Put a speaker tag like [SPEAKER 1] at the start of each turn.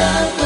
[SPEAKER 1] 참